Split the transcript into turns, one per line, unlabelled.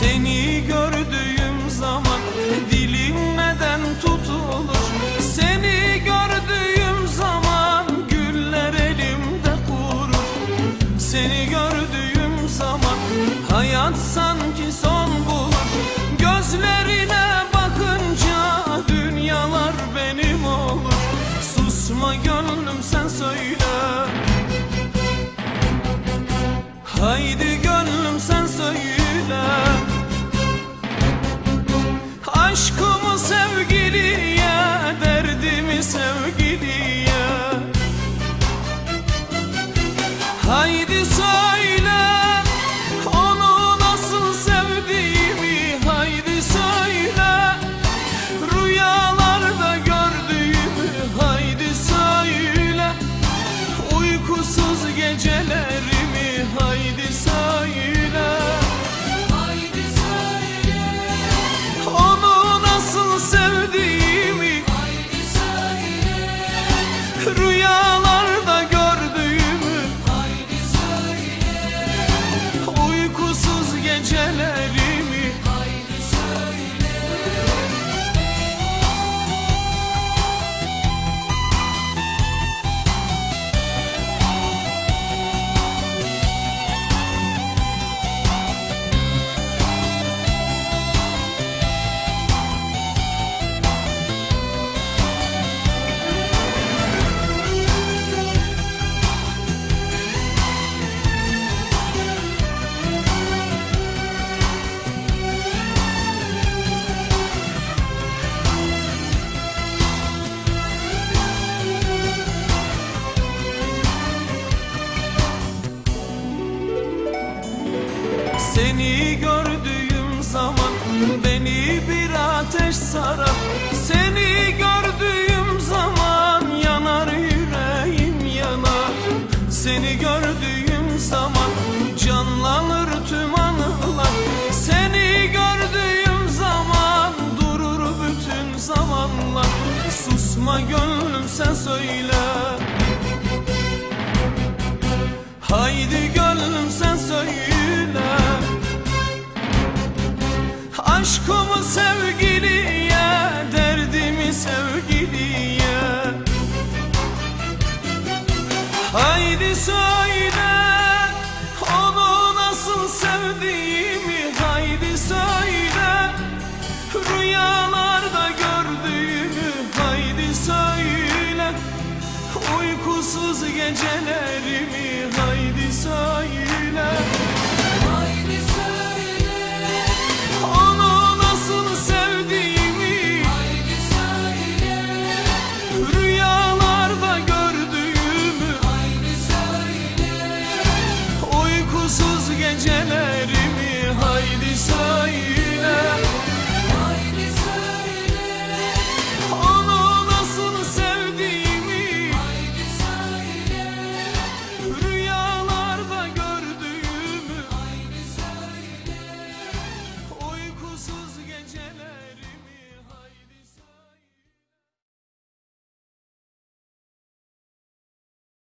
Seni gördüğüm zaman dilim neden tutulur? Seni gördüğüm zaman güller elimde kurur. Seni gördüğüm zaman hayat sanki son bulur. Gözlerine bakınca dünyalar benim olur. Susma gönlüm sen söyle. Haydi Aşkımı sevgiliye, derdimi sevgiliye. Haydi Seni gördüğüm zaman beni bir ateş sarar. Seni gördüğüm zaman yanar yüreğim yanar. Seni gördüğüm zaman canlanır tüm anılar. Seni gördüğüm zaman durur bütün zamanlar. Susma gönlüm sen söyle. Haydi gönlüm sen söyle. Aşkımı sevgiliye, derdimi sevgiliye. Haydi söyle onu nasıl sevdiğimi. Haydi söyle rüyalarda gördüğümü. Haydi söyle uykusuz gecelerimi. Haydi söyle.